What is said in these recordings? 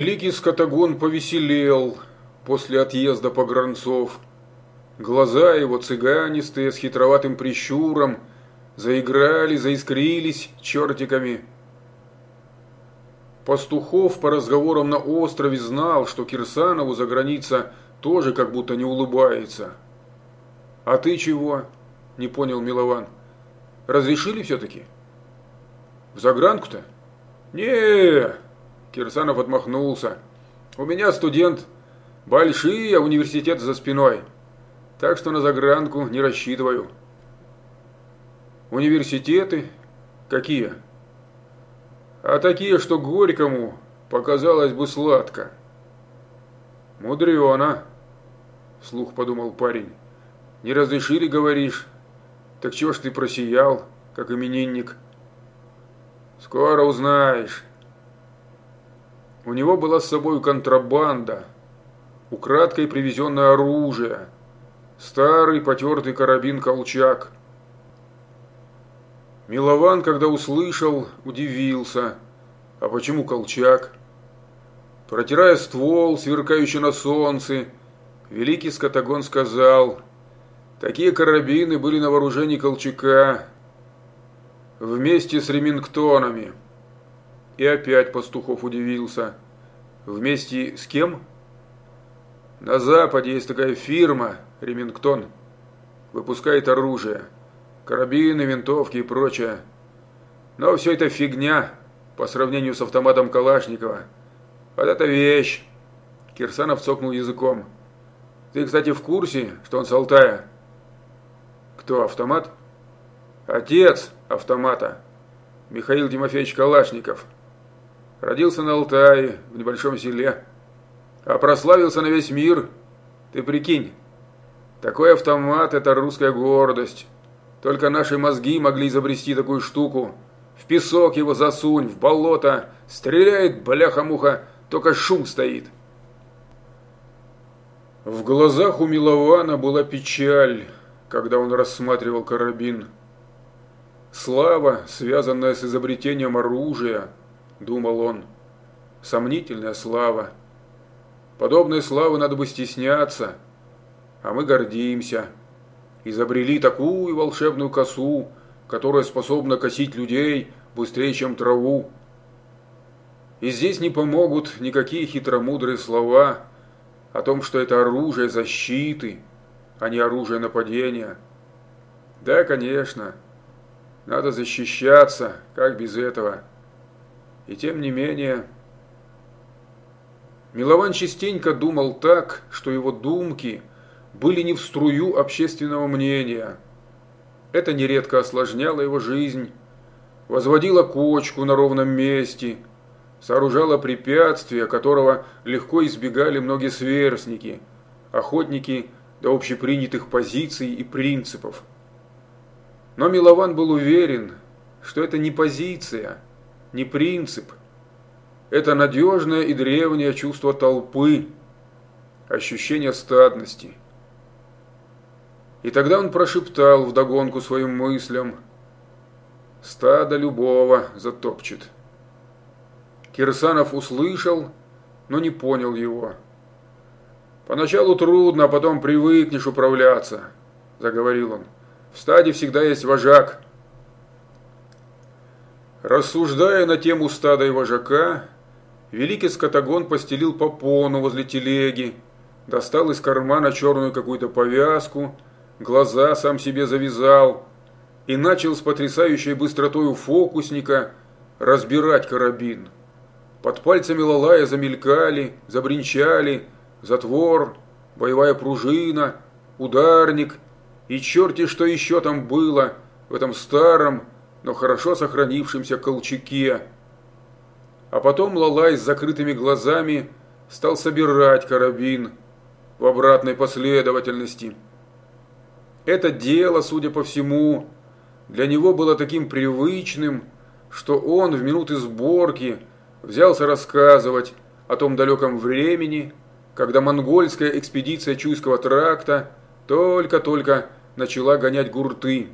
Великий скотагон повеселел после отъезда погранцов. Глаза его цыганистые, с хитроватым прищуром, заиграли, заискрились чертиками. Пастухов по разговорам на острове знал, что Кирсанову за граница тоже как будто не улыбается. «А ты чего?» – не понял Милован. «Разрешили все-таки?» «В загранку-то?» не Кирсанов отмахнулся. «У меня студент большие университеты за спиной, так что на загранку не рассчитываю». «Университеты? Какие?» «А такие, что Горькому показалось бы сладко». «Мудрено», – вслух подумал парень. «Не разрешили, говоришь? Так чего ж ты просиял, как именинник?» «Скоро узнаешь». У него была с собой контрабанда, украдкой привезенное оружие, старый потертый карабин-колчак. Милован, когда услышал, удивился. А почему колчак? Протирая ствол, сверкающий на солнце, великий скотагон сказал, такие карабины были на вооружении Колчака вместе с ремингтонами. И опять Пастухов удивился. Вместе с кем? На Западе есть такая фирма, Ремингтон. Выпускает оружие. Карабины, винтовки и прочее. Но все это фигня по сравнению с автоматом Калашникова. Вот это вещь. Кирсанов цокнул языком. Ты, кстати, в курсе, что он с Алтая? Кто, автомат? Отец автомата. Михаил Тимофеевич Калашников. Родился на Алтае, в небольшом селе. А прославился на весь мир. Ты прикинь, такой автомат – это русская гордость. Только наши мозги могли изобрести такую штуку. В песок его засунь, в болото. Стреляет, бляха-муха, только шум стоит. В глазах у Милована была печаль, когда он рассматривал карабин. Слава, связанная с изобретением оружия – думал он. Сомнительная слава. Подобной славы надо бы стесняться, а мы гордимся. Изобрели такую волшебную косу, которая способна косить людей быстрее, чем траву. И здесь не помогут никакие хитромудрые слова о том, что это оружие защиты, а не оружие нападения. Да, конечно, надо защищаться, как без этого. И тем не менее... Милован частенько думал так, что его думки были не в струю общественного мнения. Это нередко осложняло его жизнь, возводило кочку на ровном месте, сооружало препятствие, которого легко избегали многие сверстники, охотники до общепринятых позиций и принципов. Но Милован был уверен, что это не позиция – не принцип. Это надежное и древнее чувство толпы, ощущение стадности. И тогда он прошептал вдогонку своим мыслям «Стадо любого затопчет». Кирсанов услышал, но не понял его. «Поначалу трудно, а потом привыкнешь управляться», – заговорил он. «В стаде всегда есть вожак». Рассуждая на тему стада и вожака, великий скотагон постелил попону возле телеги, достал из кармана черную какую-то повязку, глаза сам себе завязал и начал с потрясающей быстротой у фокусника разбирать карабин. Под пальцами Лалая замелькали, забринчали затвор, боевая пружина, ударник и черти что еще там было в этом старом, но хорошо сохранившемся колчаке. А потом Лалай с закрытыми глазами стал собирать карабин в обратной последовательности. Это дело, судя по всему, для него было таким привычным, что он в минуты сборки взялся рассказывать о том далеком времени, когда монгольская экспедиция Чуйского тракта только-только начала гонять гурты.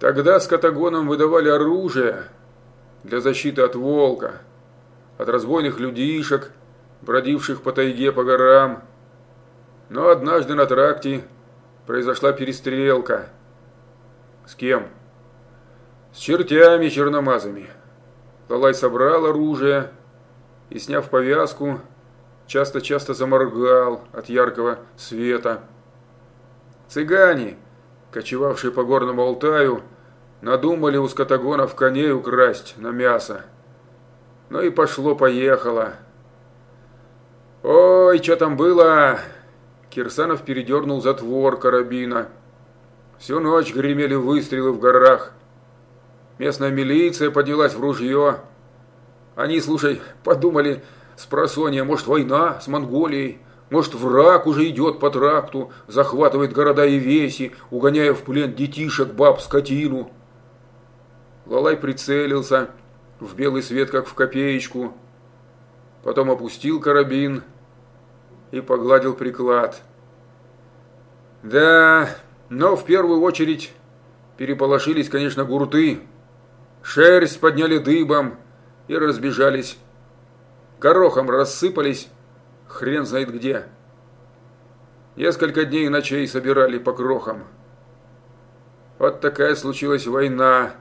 Тогда с катагоном выдавали оружие для защиты от волка, от разбойных людишек, бродивших по тайге по горам. Но однажды на тракте произошла перестрелка. С кем? С чертями черномазами. Лалай собрал оружие и, сняв повязку, часто-часто заморгал от яркого света. Цыгане, кочевавшие по горному Алтаю, надумали у скотагонов коней украсть на мясо. Ну и пошло-поехало. Ой, что там было? Кирсанов передернул затвор карабина. Всю ночь гремели выстрелы в горах. Местная милиция поднялась в ружье. Они, слушай, подумали с просонья, может, война с Монголией, может, враг уже идет по тракту, захватывает города и веси, угоняя в плен детишек, баб, скотину. Лалай прицелился в белый свет, как в копеечку, потом опустил карабин и погладил приклад. Да, но в первую очередь переполошились, конечно, гурты, Шерсть подняли дыбом и разбежались. Горохом рассыпались, хрен знает где. Несколько дней и ночей собирали по крохам. Вот такая случилась война.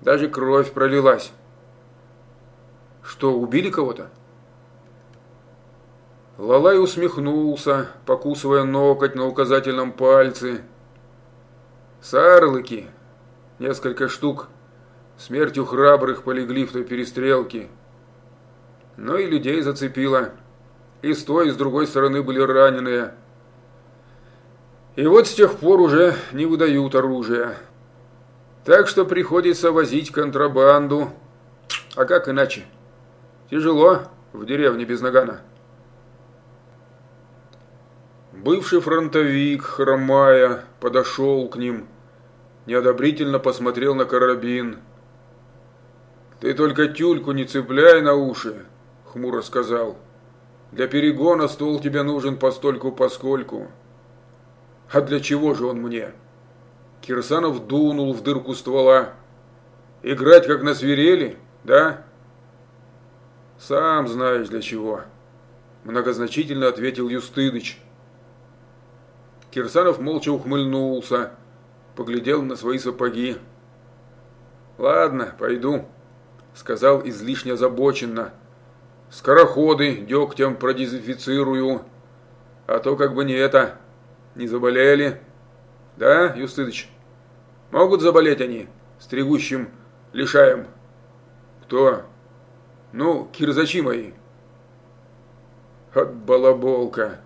Даже кровь пролилась. Что, убили кого-то? Лалай усмехнулся, покусывая ноготь на указательном пальце. Сарлыки, несколько штук, Смертью храбрых полегли в той перестрелке. Но и людей зацепило. И с той, и с другой стороны были раненые. И вот с тех пор уже не выдают оружие. Так что приходится возить контрабанду. А как иначе? Тяжело в деревне без нагана. Бывший фронтовик, хромая, подошел к ним, неодобрительно посмотрел на карабин – «Ты только тюльку не цепляй на уши», — хмуро сказал. «Для перегона стол тебе нужен постольку-поскольку». «А для чего же он мне?» Кирсанов дунул в дырку ствола. «Играть как на свирели, да?» «Сам знаешь для чего», – многозначительно ответил Юстыдыч. Кирсанов молча ухмыльнулся, поглядел на свои сапоги. «Ладно, пойду» сказал излишне озабоченно. Скороходы дегтем продезинфицирую. А то как бы не это, не заболели. Да, Юстыдыч? Могут заболеть они, стригущим лишаем. Кто? Ну, кирзачи мои. От балаболка.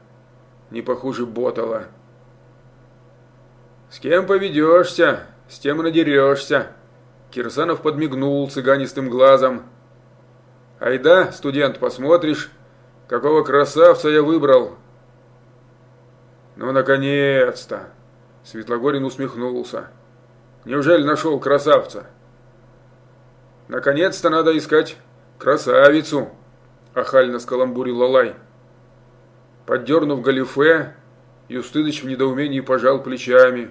Не похуже ботала. С кем поведешься, с тем надерешься. Кирсанов подмигнул цыганистым глазом. «Айда, студент, посмотришь, какого красавца я выбрал!» «Ну, наконец-то!» Светлогорин усмехнулся. «Неужели нашел красавца?» «Наконец-то надо искать красавицу!» Ахально скаламбурил Лалай. Поддернув галифе, Юстыдыч в недоумении пожал плечами.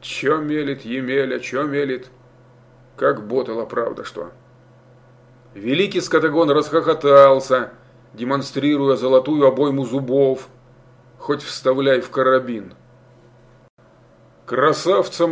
Чё мелет Емеля, чё мелет? Как ботала, правда что? Великий скотагон расхохотался, демонстрируя золотую обойму зубов. Хоть вставляй в карабин. Красавцам